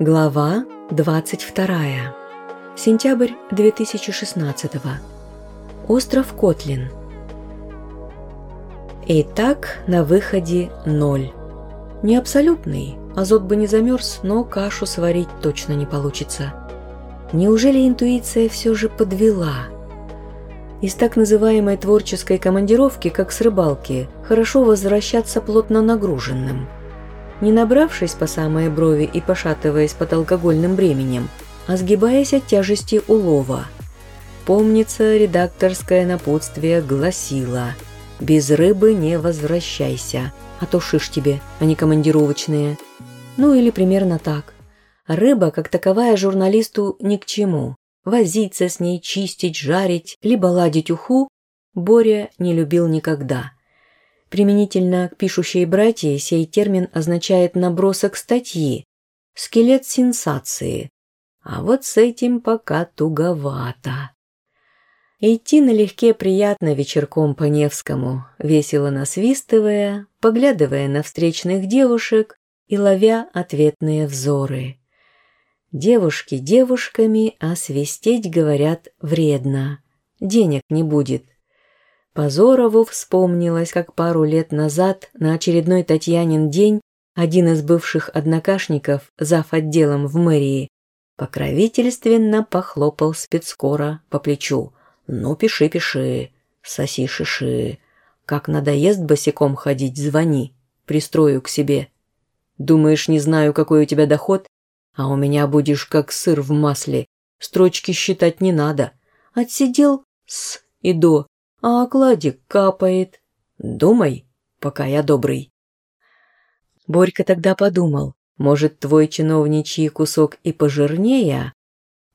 Глава 22. Сентябрь 2016. Остров Котлин. Итак, на выходе ноль. Не абсолютный, азот бы не замерз, но кашу сварить точно не получится. Неужели интуиция все же подвела? Из так называемой творческой командировки, как с рыбалки, хорошо возвращаться плотно нагруженным – не набравшись по самые брови и пошатываясь под алкогольным бременем, а сгибаясь от тяжести улова. Помнится, редакторское напутствие гласило «Без рыбы не возвращайся, а то шиш тебе, а не командировочные». Ну или примерно так. Рыба, как таковая, журналисту ни к чему. Возиться с ней, чистить, жарить, либо ладить уху Боря не любил никогда – Применительно к пишущей братье сей термин означает набросок статьи, скелет сенсации. А вот с этим пока туговато. Идти налегке приятно вечерком по Невскому, весело насвистывая, поглядывая на встречных девушек и ловя ответные взоры. Девушки девушками, а свистеть, говорят, вредно. Денег не будет. Позорову вспомнилось, как пару лет назад на очередной Татьянин день один из бывших однокашников, зав. отделом в мэрии, покровительственно похлопал спецкора по плечу. «Ну, пиши, пиши, соси шиши. Как надоест босиком ходить, звони, пристрою к себе. Думаешь, не знаю, какой у тебя доход? А у меня будешь как сыр в масле. Строчки считать не надо. Отсидел с и до, а окладик капает. Думай, пока я добрый. Борька тогда подумал, может, твой чиновничий кусок и пожирнее,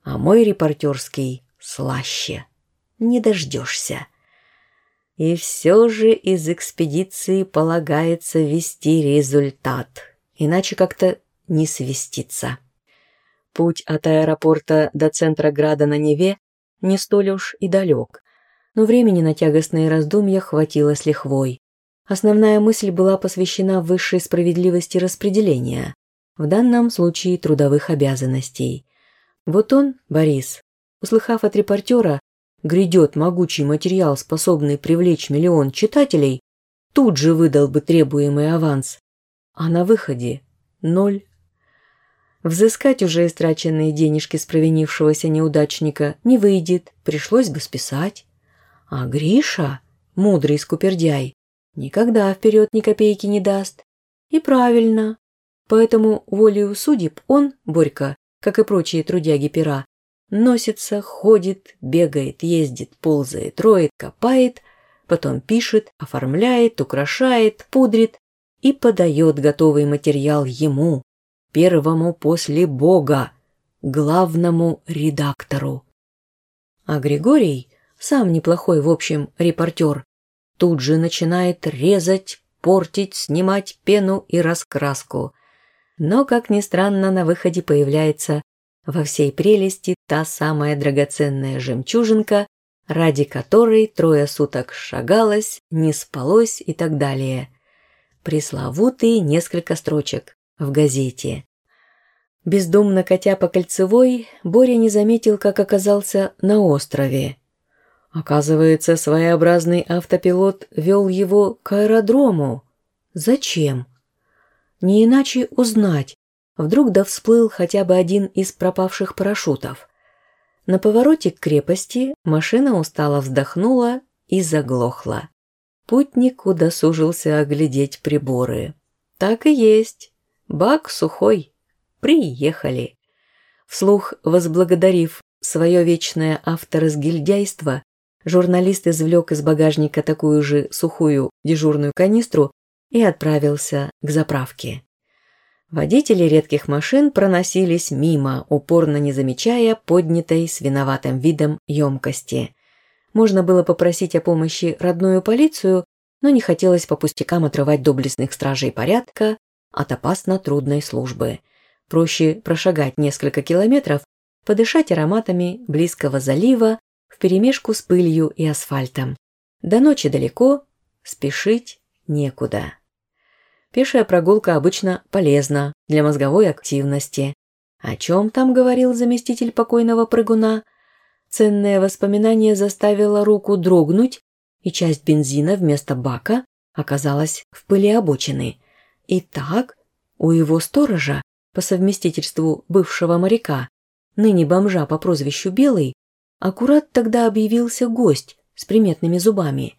а мой репортерский слаще. Не дождешься. И все же из экспедиции полагается вести результат, иначе как-то не свестится. Путь от аэропорта до центра Града на Неве не столь уж и далек, но времени на тягостные раздумья хватило с лихвой. Основная мысль была посвящена высшей справедливости распределения, в данном случае трудовых обязанностей. Вот он, Борис, услыхав от репортера, грядет могучий материал, способный привлечь миллион читателей, тут же выдал бы требуемый аванс. А на выходе – ноль. Взыскать уже истраченные денежки с провинившегося неудачника не выйдет, пришлось бы списать. А Гриша, мудрый скупердяй, никогда вперед ни копейки не даст. И правильно. Поэтому волею судеб он, Борька, как и прочие трудяги пера, носится, ходит, бегает, ездит, ползает, роет, копает, потом пишет, оформляет, украшает, пудрит и подает готовый материал ему, первому после Бога, главному редактору. А Григорий сам неплохой, в общем, репортер, тут же начинает резать, портить, снимать пену и раскраску. Но, как ни странно, на выходе появляется во всей прелести та самая драгоценная жемчужинка, ради которой трое суток шагалось, не спалось и так далее. Пресловутые несколько строчек в газете. Бездумно катя по кольцевой, Боря не заметил, как оказался на острове. Оказывается, своеобразный автопилот вел его к аэродрому. Зачем? Не иначе узнать. Вдруг да всплыл хотя бы один из пропавших парашютов. На повороте к крепости машина устало вздохнула и заглохла. Путник удосужился оглядеть приборы. Так и есть. Бак сухой. Приехали. Вслух возблагодарив свое вечное авторазгильдяйство, Журналист извлек из багажника такую же сухую дежурную канистру и отправился к заправке. Водители редких машин проносились мимо, упорно не замечая поднятой с виноватым видом емкости. Можно было попросить о помощи родную полицию, но не хотелось по пустякам отрывать доблестных стражей порядка от опасно трудной службы. Проще прошагать несколько километров, подышать ароматами близкого залива вперемешку с пылью и асфальтом. До ночи далеко, спешить некуда. Пешая прогулка обычно полезна для мозговой активности. О чем там говорил заместитель покойного прыгуна? Ценное воспоминание заставило руку дрогнуть, и часть бензина вместо бака оказалась в пыли обочины. И так у его сторожа, по совместительству бывшего моряка, ныне бомжа по прозвищу Белый, аккурат тогда объявился гость с приметными зубами.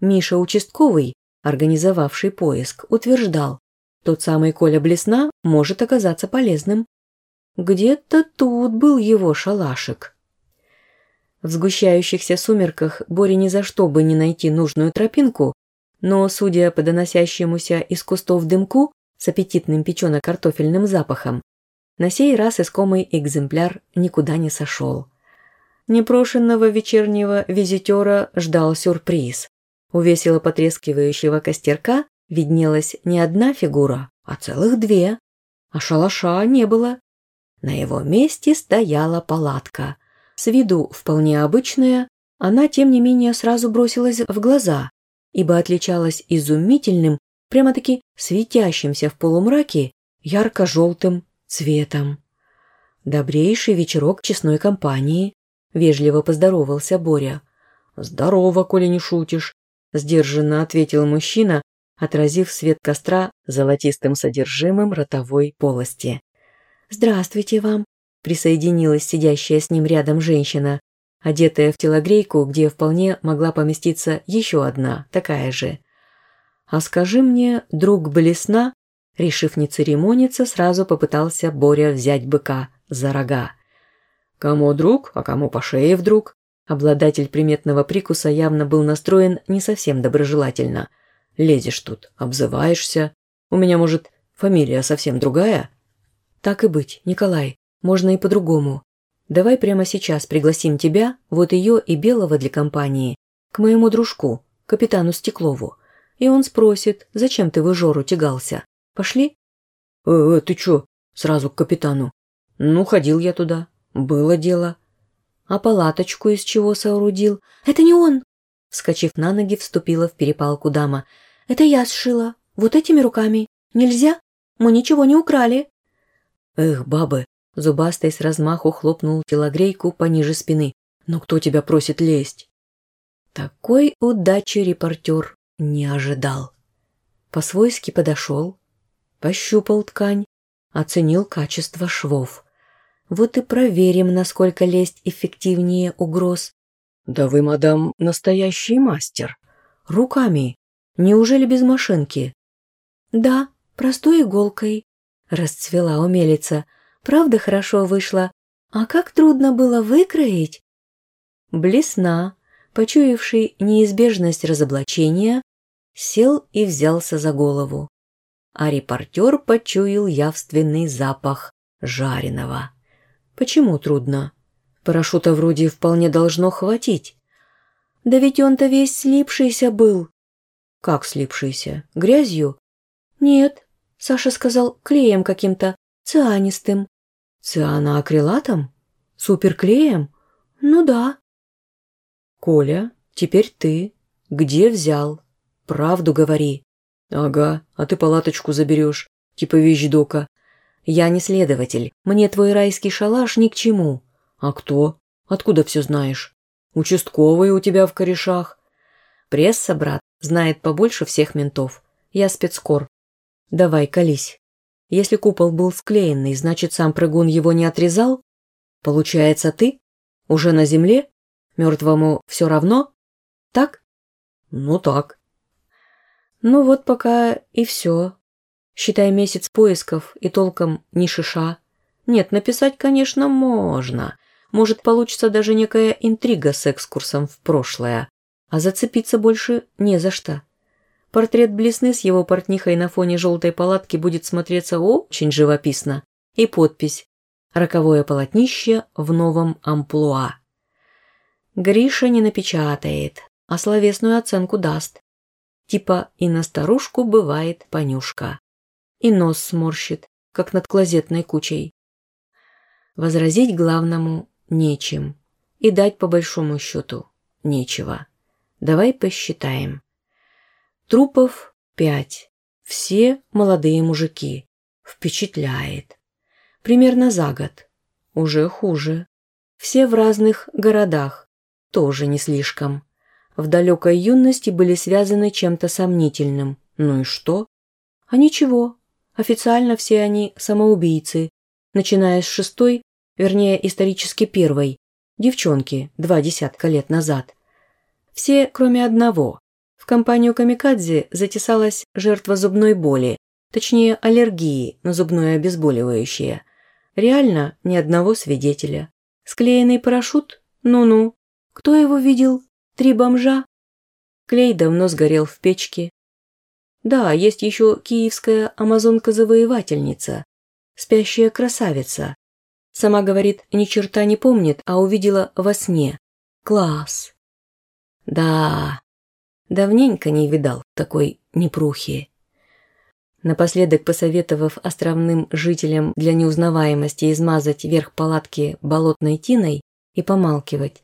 Миша Участковый, организовавший поиск, утверждал, тот самый Коля Блесна может оказаться полезным. Где-то тут был его шалашик. В сгущающихся сумерках Боре ни за что бы не найти нужную тропинку, но, судя по доносящемуся из кустов дымку с аппетитным печено-картофельным запахом, на сей раз искомый экземпляр никуда не сошел. Непрошенного вечернего визитера ждал сюрприз. У весело потрескивающего костерка виднелась не одна фигура, а целых две. А шалаша не было. На его месте стояла палатка. С виду вполне обычная, она, тем не менее, сразу бросилась в глаза, ибо отличалась изумительным, прямо-таки светящимся в полумраке, ярко-желтым цветом. «Добрейший вечерок честной компании», – вежливо поздоровался Боря. «Здорово, коли не шутишь», – сдержанно ответил мужчина, отразив свет костра золотистым содержимым ротовой полости. «Здравствуйте вам», – присоединилась сидящая с ним рядом женщина, одетая в телогрейку, где вполне могла поместиться еще одна, такая же. «А скажи мне, друг Блесна, Решив не церемониться, сразу попытался Боря взять быка за рога. Кому друг, а кому по шее вдруг? Обладатель приметного прикуса явно был настроен не совсем доброжелательно. «Лезешь тут, обзываешься. У меня, может, фамилия совсем другая?» «Так и быть, Николай, можно и по-другому. Давай прямо сейчас пригласим тебя, вот ее и Белого для компании, к моему дружку, капитану Стеклову. И он спросит, зачем ты в Ижору тягался. Пошли?» «Э, э, ты чё?» Сразу к капитану. «Ну, ходил я туда. Было дело». «А палаточку из чего соорудил?» «Это не он!» Вскочив на ноги, вступила в перепалку дама. «Это я сшила. Вот этими руками. Нельзя? Мы ничего не украли». «Эх, бабы!» Зубастый с размаху хлопнул телогрейку пониже спины. «Но кто тебя просит лезть?» Такой удачи репортер не ожидал. По-свойски подошел, пощупал ткань, оценил качество швов. Вот и проверим, насколько лесть эффективнее угроз. «Да вы, мадам, настоящий мастер». «Руками. Неужели без машинки?» «Да, простой иголкой», – расцвела умелица. «Правда хорошо вышло. А как трудно было выкроить?» Блесна, почуявший неизбежность разоблачения, сел и взялся за голову а репортер почуял явственный запах жареного. Почему трудно? Парашюта вроде вполне должно хватить. Да ведь он-то весь слипшийся был. Как слипшийся? Грязью? Нет, Саша сказал, клеем каким-то, цианистым. Цианоакрилатом? Суперклеем? Ну да. Коля, теперь ты. Где взял? Правду говори. «Ага, а ты палаточку заберешь, типа вещдока». «Я не следователь, мне твой райский шалаш ни к чему». «А кто? Откуда все знаешь?» «Участковый у тебя в корешах». «Пресса, брат, знает побольше всех ментов. Я спецкор. Давай, колись. Если купол был склеенный, значит, сам прыгун его не отрезал? Получается, ты? Уже на земле? Мертвому все равно? Так?» «Ну так». Ну вот пока и все. Считай месяц поисков и толком ни шиша. Нет, написать, конечно, можно. Может, получится даже некая интрига с экскурсом в прошлое. А зацепиться больше не за что. Портрет Блесны с его портнихой на фоне желтой палатки будет смотреться очень живописно. И подпись «Роковое полотнище в новом амплуа». Гриша не напечатает, а словесную оценку даст. Типа и на старушку бывает понюшка. И нос сморщит, как над клозетной кучей. Возразить главному нечем. И дать по большому счету нечего. Давай посчитаем. Трупов пять. Все молодые мужики. Впечатляет. Примерно за год. Уже хуже. Все в разных городах. Тоже не слишком. В далекой юности были связаны чем-то сомнительным. Ну и что? А ничего. Официально все они самоубийцы. Начиная с шестой, вернее исторически первой, девчонки два десятка лет назад. Все, кроме одного. В компанию Камикадзе затесалась жертва зубной боли, точнее аллергии на зубное обезболивающее. Реально ни одного свидетеля. Склеенный парашют? Ну-ну. Кто его видел? Три бомжа? Клей давно сгорел в печке. Да, есть еще киевская амазонка-завоевательница, спящая красавица. Сама говорит, ни черта не помнит, а увидела во сне. Класс. Да, давненько не видал такой непрухи. Напоследок посоветовав островным жителям для неузнаваемости измазать верх палатки болотной тиной и помалкивать,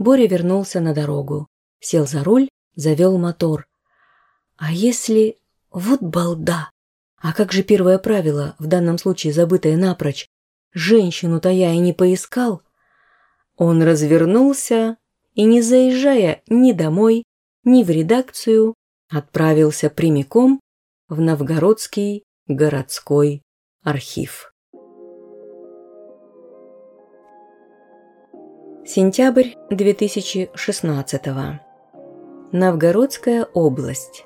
Боря вернулся на дорогу, сел за руль, завел мотор. А если... Вот балда! А как же первое правило, в данном случае забытое напрочь? Женщину-то я и не поискал. Он развернулся и, не заезжая ни домой, ни в редакцию, отправился прямиком в Новгородский городской архив. Сентябрь 2016 Новгородская область.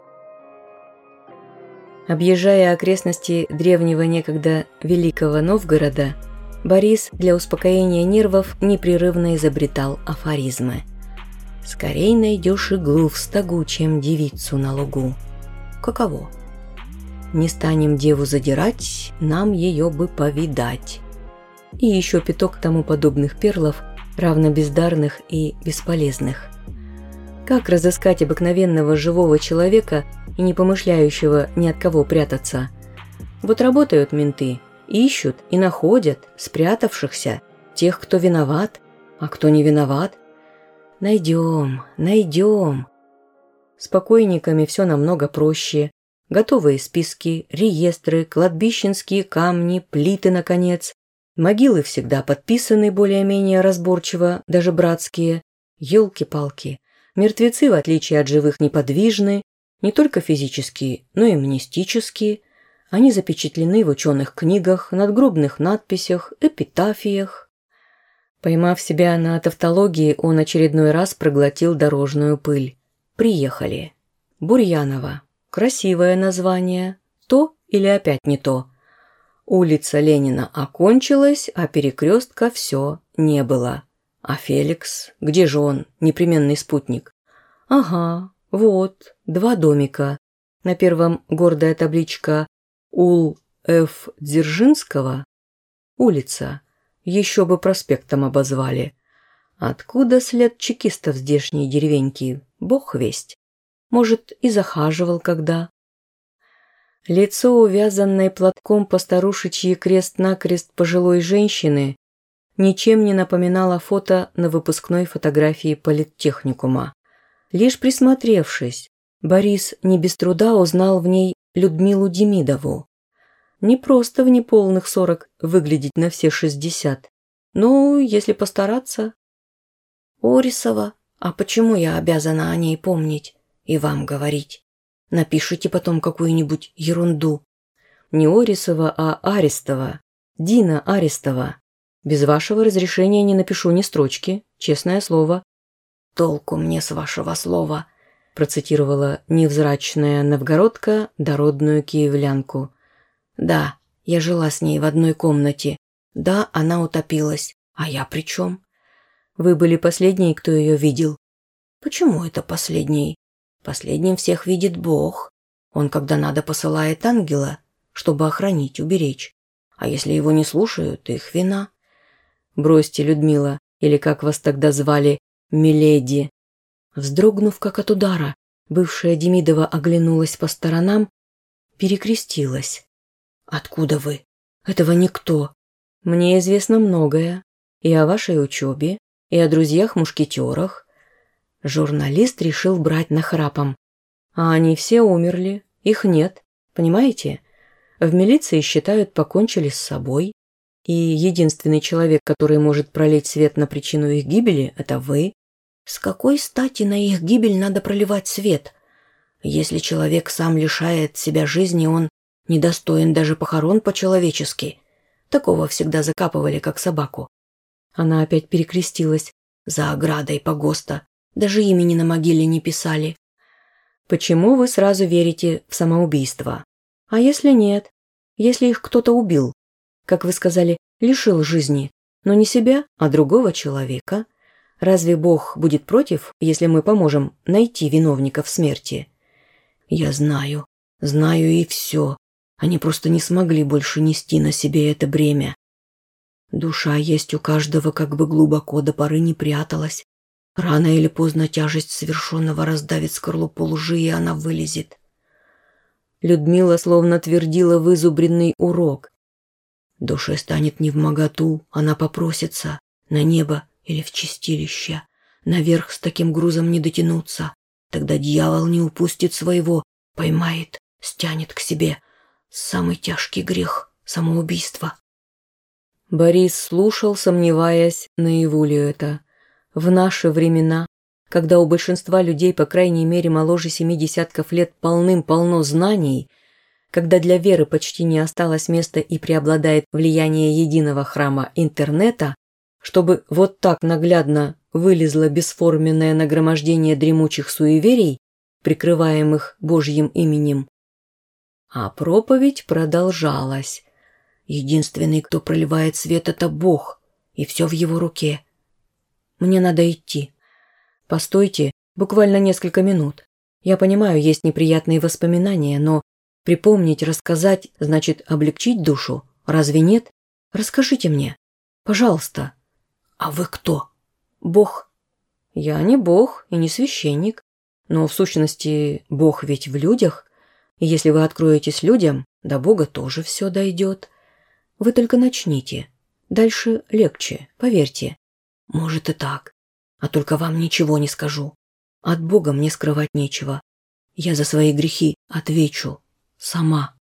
Объезжая окрестности древнего некогда Великого Новгорода, Борис для успокоения нервов непрерывно изобретал афоризмы. «Скорей найдешь иглу в стогу, чем девицу на лугу». Каково? Не станем деву задирать, нам ее бы повидать. И еще пяток тому подобных перлов, равно бездарных и бесполезных. Как разыскать обыкновенного живого человека и не помышляющего ни от кого прятаться? Вот работают менты, ищут и находят спрятавшихся, тех, кто виноват, а кто не виноват. Найдем, найдем. С покойниками все намного проще. Готовые списки, реестры, кладбищенские камни, плиты, наконец. Могилы всегда подписаны более-менее разборчиво, даже братские. Елки-палки. Мертвецы, в отличие от живых, неподвижны, не только физически, но и мнестически. Они запечатлены в ученых книгах, надгробных надписях, эпитафиях. Поймав себя на тавтологии, он очередной раз проглотил дорожную пыль. Приехали. Бурьянова. Красивое название. То или опять не то? Улица Ленина окончилась, а перекрестка все не было. А Феликс? Где же он, непременный спутник? Ага, вот, два домика. На первом гордая табличка Ул Ф. Дзержинского. Улица. Еще бы проспектом обозвали. Откуда след чекистов здешней деревеньки? Бог весть. Может, и захаживал когда. Лицо, увязанное платком по старушечьи крест-накрест пожилой женщины, ничем не напоминало фото на выпускной фотографии политтехникума. Лишь присмотревшись, Борис не без труда узнал в ней Людмилу Демидову. Не просто в неполных сорок выглядеть на все шестьдесят. Ну, если постараться. Орисова, а почему я обязана о ней помнить? и вам говорить. Напишите потом какую-нибудь ерунду. Не Орисова, а Арестова. Дина Арестова. Без вашего разрешения не напишу ни строчки, честное слово. «Толку мне с вашего слова», процитировала невзрачная новгородка дородную киевлянку. «Да, я жила с ней в одной комнате. Да, она утопилась. А я при чем?» «Вы были последней, кто ее видел». «Почему это последний? Последним всех видит Бог. Он, когда надо, посылает ангела, чтобы охранить, уберечь. А если его не слушают, их вина. Бросьте, Людмила, или как вас тогда звали, Миледи. Вздрогнув, как от удара, бывшая Демидова оглянулась по сторонам, перекрестилась. «Откуда вы? Этого никто. Мне известно многое. И о вашей учебе, и о друзьях-мушкетерах, Журналист решил брать нахрапом. А они все умерли, их нет, понимаете? В милиции считают, покончили с собой. И единственный человек, который может пролить свет на причину их гибели, это вы. С какой стати на их гибель надо проливать свет? Если человек сам лишает себя жизни, он недостоин даже похорон по-человечески. Такого всегда закапывали, как собаку. Она опять перекрестилась. За оградой погоста. Даже имени на могиле не писали. Почему вы сразу верите в самоубийство? А если нет? Если их кто-то убил? Как вы сказали, лишил жизни. Но не себя, а другого человека. Разве Бог будет против, если мы поможем найти виновников смерти? Я знаю, знаю и все. Они просто не смогли больше нести на себе это бремя. Душа есть у каждого, как бы глубоко до поры не пряталась. Рано или поздно тяжесть совершенного раздавит скорлупу лжи, и она вылезет. Людмила словно твердила вызубренный урок. Душе станет не в моготу, она попросится на небо или в чистилище. Наверх с таким грузом не дотянуться. Тогда дьявол не упустит своего, поймает, стянет к себе. Самый тяжкий грех – самоубийство. Борис слушал, сомневаясь, наяву ли это. В наши времена, когда у большинства людей, по крайней мере, моложе семи десятков лет, полным-полно знаний, когда для веры почти не осталось места и преобладает влияние единого храма интернета, чтобы вот так наглядно вылезло бесформенное нагромождение дремучих суеверий, прикрываемых Божьим именем. А проповедь продолжалась. Единственный, кто проливает свет, это Бог, и все в его руке. Мне надо идти. Постойте, буквально несколько минут. Я понимаю, есть неприятные воспоминания, но припомнить, рассказать, значит облегчить душу. Разве нет? Расскажите мне. Пожалуйста. А вы кто? Бог? Я не Бог и не священник. Но в сущности, Бог ведь в людях. И если вы откроетесь людям, до Бога тоже все дойдет. Вы только начните. Дальше легче, поверьте. Может и так. А только вам ничего не скажу. От Бога мне скрывать нечего. Я за свои грехи отвечу. Сама.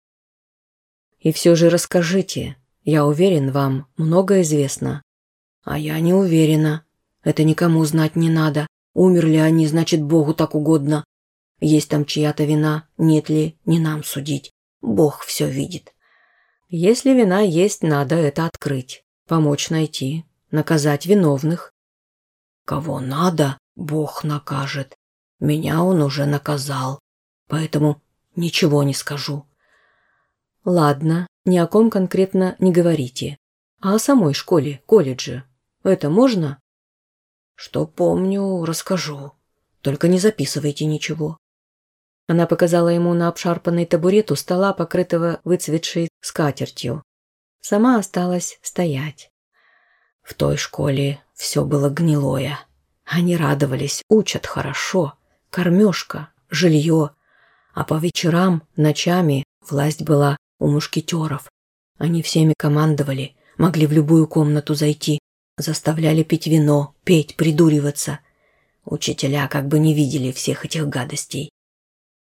И все же расскажите. Я уверен, вам многое известно. А я не уверена. Это никому знать не надо. Умерли они, значит, Богу так угодно. Есть там чья-то вина, нет ли, не нам судить. Бог все видит. Если вина есть, надо это открыть, помочь найти, наказать виновных. Кого надо, Бог накажет. Меня он уже наказал, поэтому ничего не скажу. Ладно, ни о ком конкретно не говорите. А о самой школе, колледже. Это можно? Что помню, расскажу. Только не записывайте ничего. Она показала ему на обшарпанный табурет у стола, покрытого выцветшей скатертью. Сама осталась стоять. В той школе все было гнилое. Они радовались, учат хорошо. Кормежка, жилье. А по вечерам, ночами власть была у мушкетеров. Они всеми командовали, могли в любую комнату зайти, заставляли пить вино, петь, придуриваться. Учителя как бы не видели всех этих гадостей.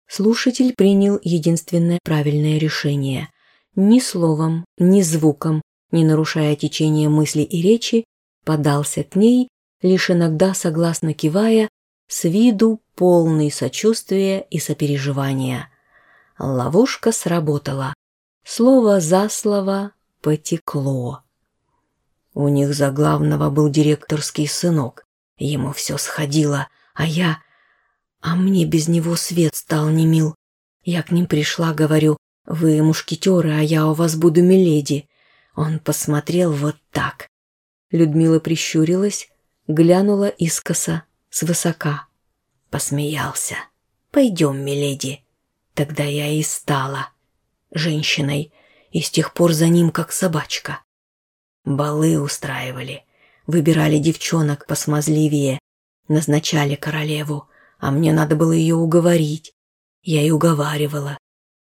Слушатель принял единственное правильное решение. Ни словом, ни звуком, не нарушая течение мысли и речи, подался к ней, лишь иногда согласно кивая, с виду полный сочувствия и сопереживания. Ловушка сработала. Слово за слово потекло. У них за главного был директорский сынок. Ему все сходило, а я а мне без него свет стал немил. Я к ним пришла, говорю, вы мушкетеры, а я у вас буду миледи. Он посмотрел вот так. Людмила прищурилась, глянула искоса, свысока. Посмеялся. «Пойдем, миледи». Тогда я и стала женщиной, и с тех пор за ним как собачка. Балы устраивали, выбирали девчонок посмазливее, назначали королеву а мне надо было ее уговорить. Я и уговаривала.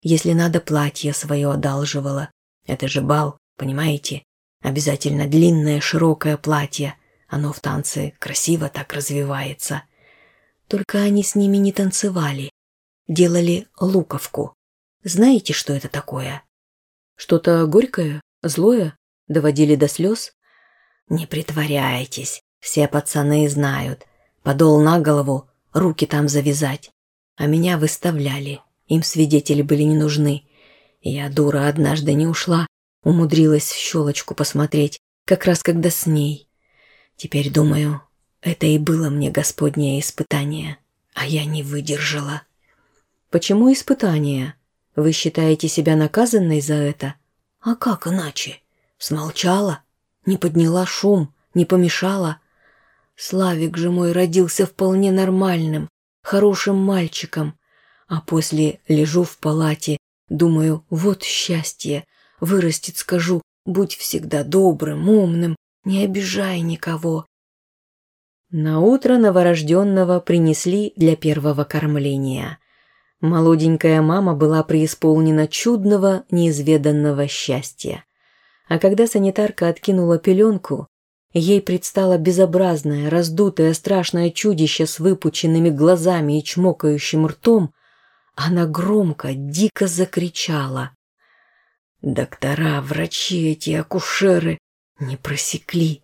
Если надо, платье свое одалживала. Это же бал, понимаете? Обязательно длинное, широкое платье. Оно в танце красиво так развивается. Только они с ними не танцевали. Делали луковку. Знаете, что это такое? Что-то горькое, злое, Доводили до слез? Не притворяйтесь, все пацаны знают. Подол на голову, руки там завязать. А меня выставляли, им свидетели были не нужны. Я, дура, однажды не ушла, умудрилась в щелочку посмотреть, как раз когда с ней. Теперь думаю, это и было мне Господнее испытание, а я не выдержала. Почему испытание? Вы считаете себя наказанной за это? А как иначе? Смолчала, не подняла шум, не помешала. Славик же мой родился вполне нормальным, хорошим мальчиком. А после лежу в палате, думаю, вот счастье, вырастет, скажу, будь всегда добрым, умным, не обижай никого. На утро новорожденного принесли для первого кормления. Молоденькая мама была преисполнена чудного, неизведанного счастья. А когда санитарка откинула пеленку, ей предстало безобразное, раздутое, страшное чудище с выпученными глазами и чмокающим ртом, она громко, дико закричала. Доктора, врачи эти, акушеры не просекли.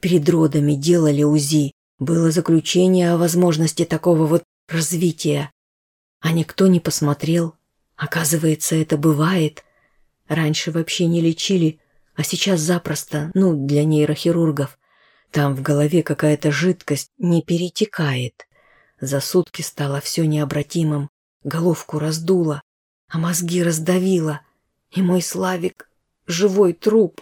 Перед родами делали УЗИ. Было заключение о возможности такого вот развития. А никто не посмотрел. Оказывается, это бывает. Раньше вообще не лечили, а сейчас запросто, ну, для нейрохирургов. Там в голове какая-то жидкость не перетекает. За сутки стало все необратимым, головку раздуло, а мозги раздавило. И мой Славик — живой труп.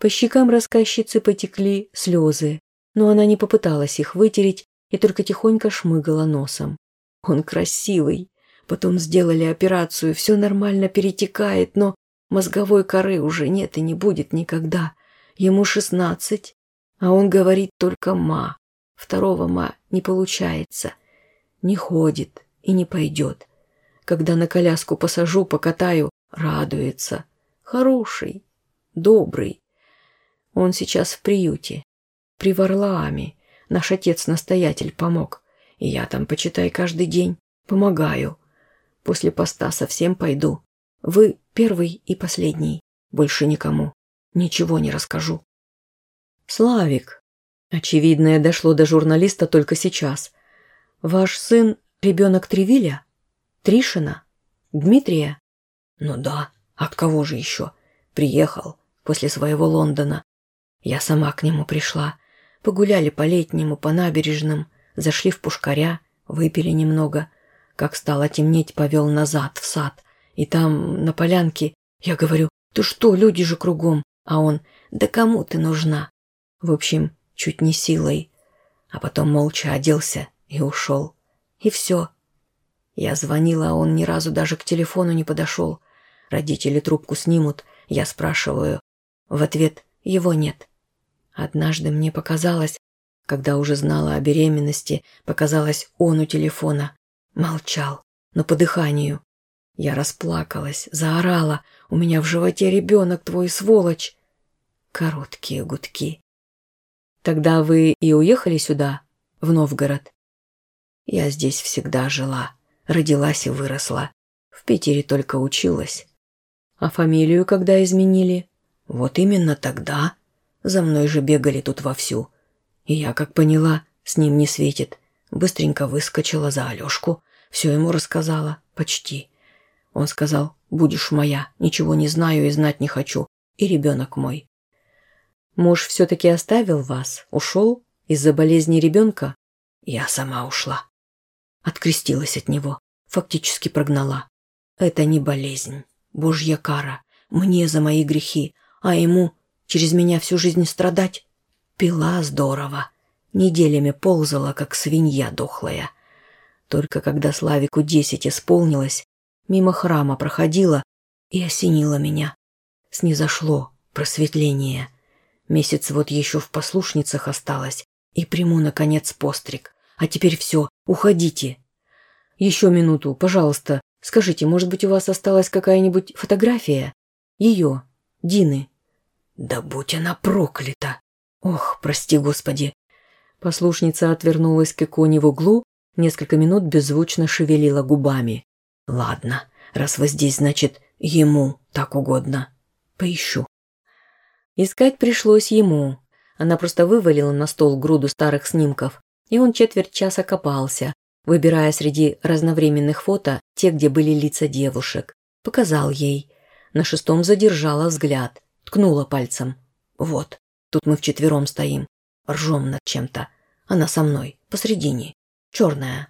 По щекам рассказчицы потекли слезы, но она не попыталась их вытереть и только тихонько шмыгала носом. Он красивый. Потом сделали операцию, все нормально перетекает, но мозговой коры уже нет и не будет никогда. Ему шестнадцать, а он говорит только «ма». Второго «ма» не получается. Не ходит и не пойдет. Когда на коляску посажу, покатаю, радуется. Хороший, добрый. Он сейчас в приюте. При Варлааме. Наш отец-настоятель помог. И я там, почитай, каждый день. Помогаю. После поста совсем пойду. Вы первый и последний. Больше никому. Ничего не расскажу. Славик. Очевидное дошло до журналиста только сейчас. Ваш сын – ребенок Тревиля? Тришина? Дмитрия? Ну да, от кого же еще? Приехал после своего Лондона. Я сама к нему пришла. Погуляли по летнему, по набережным, зашли в пушкаря, выпили немного. Как стало темнеть, повел назад, в сад. И там, на полянке, я говорю, ты что, люди же кругом. А он, да кому ты нужна? В общем, чуть не силой. А потом молча оделся и ушел. И все. Я звонила, а он ни разу даже к телефону не подошел. Родители трубку снимут, я спрашиваю. В ответ его нет. Однажды мне показалось, когда уже знала о беременности, показалось он у телефона. Молчал, но по дыханию. Я расплакалась, заорала. У меня в животе ребенок твой, сволочь. Короткие гудки. Тогда вы и уехали сюда, в Новгород? Я здесь всегда жила, родилась и выросла. В Питере только училась. А фамилию когда изменили? Вот именно тогда. За мной же бегали тут вовсю. И я, как поняла, с ним не светит. Быстренько выскочила за Алешку, все ему рассказала, почти. Он сказал, будешь моя, ничего не знаю и знать не хочу, и ребенок мой. Муж все-таки оставил вас, ушел из-за болезни ребенка? Я сама ушла. Открестилась от него, фактически прогнала. Это не болезнь, божья кара, мне за мои грехи, а ему через меня всю жизнь страдать. Пила здорово, неделями ползала, как свинья дохлая. Только когда Славику десять исполнилось, мимо храма проходила и осенила меня. Снизошло просветление. Месяц вот еще в послушницах осталось, и приму, наконец, постриг. А теперь все, уходите. Еще минуту, пожалуйста. Скажите, может быть, у вас осталась какая-нибудь фотография? Ее, Дины. «Да будь она проклята!» «Ох, прости, Господи!» Послушница отвернулась к иконе в углу, несколько минут беззвучно шевелила губами. «Ладно, раз вы здесь, значит, ему так угодно. Поищу». Искать пришлось ему. Она просто вывалила на стол груду старых снимков, и он четверть часа копался, выбирая среди разновременных фото те, где были лица девушек. Показал ей. На шестом задержала взгляд, ткнула пальцем. «Вот, тут мы вчетвером стоим, ржем над чем-то. Она со мной, посредине, черная.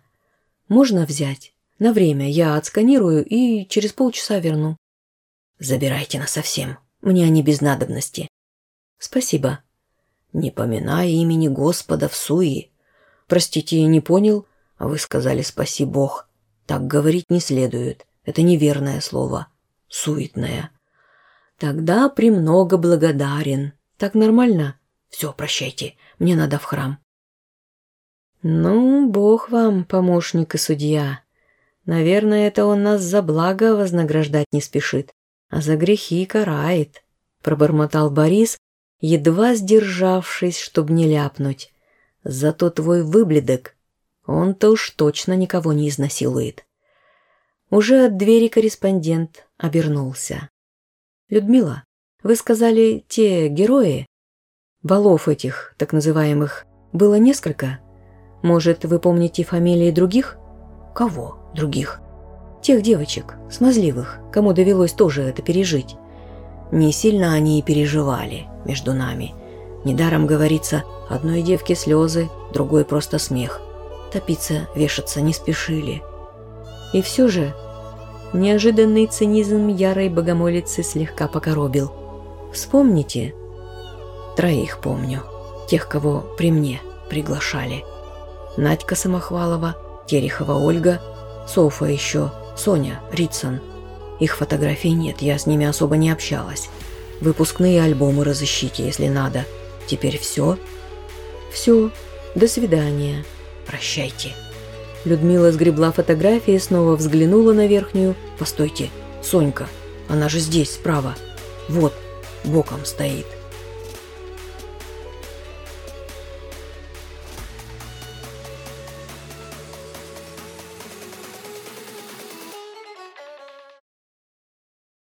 Можно взять? На время я отсканирую и через полчаса верну». «Забирайте нас совсем, мне они без надобности». «Спасибо». «Не поминай имени Господа в суе». «Простите, не понял?» А вы сказали «спаси Бог». Так говорить не следует. Это неверное слово. Суетное. Тогда премного благодарен. Так нормально? Все, прощайте. Мне надо в храм. Ну, Бог вам, помощник и судья. Наверное, это он нас за благо вознаграждать не спешит, а за грехи карает, пробормотал Борис, едва сдержавшись, чтобы не ляпнуть. Зато твой выбледок он-то уж точно никого не изнасилует. Уже от двери корреспондент обернулся. «Людмила, вы сказали, те герои? Балов этих, так называемых, было несколько? Может, вы помните фамилии других?» «Кого других?» «Тех девочек, смазливых, кому довелось тоже это пережить. Не сильно они и переживали между нами. Недаром говорится, одной девке слезы, другой просто смех. Топиться, вешаться не спешили. И все же неожиданный цинизм ярой богомолицы слегка покоробил. Вспомните? Троих помню. Тех, кого при мне приглашали. Надька Самохвалова, Терехова Ольга, Софа еще, Соня, Ритсон. Их фотографий нет, я с ними особо не общалась. Выпускные альбомы разыщите, если надо. Теперь все? Все. До свидания. Прощайте». Людмила сгребла фотографии, снова взглянула на верхнюю. «Постойте, Сонька, она же здесь, справа. Вот, боком стоит».